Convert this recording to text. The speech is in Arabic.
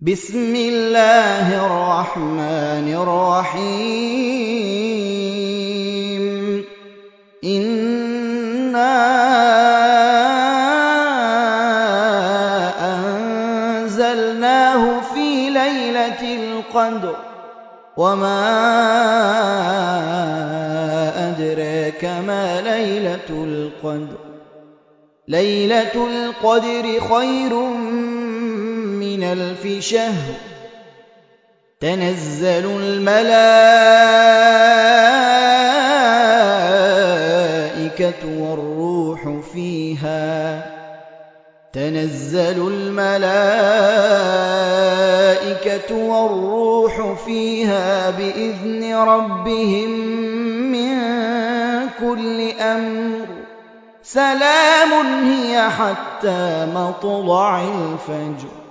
بِسْمِ اللَّهِ الرَّحْمَٰنِ الرَّحِيمِ. إِنَّا أَنزَلْنَاهُ فِي لَيْلَةِ الْقَدْرِ. وَمَا أَدْرَاكَ مَا لَيْلَةُ الْقَدْرِ. لَيْلَةُ الْقَدْرِ خَيْرٌ مِّنْ أَلْفِ شَهْرٍ تَنَزَّلُ الْمَلَائِكَةُ وَالرُّوحُ فِيهَا بِإِذْنِ رَبِّهِم مِّن كُلِّ أَمْرٍ سَلَامٌ هِيَ حَتَّىٰ مَطْلَعِ الْفَجْرِ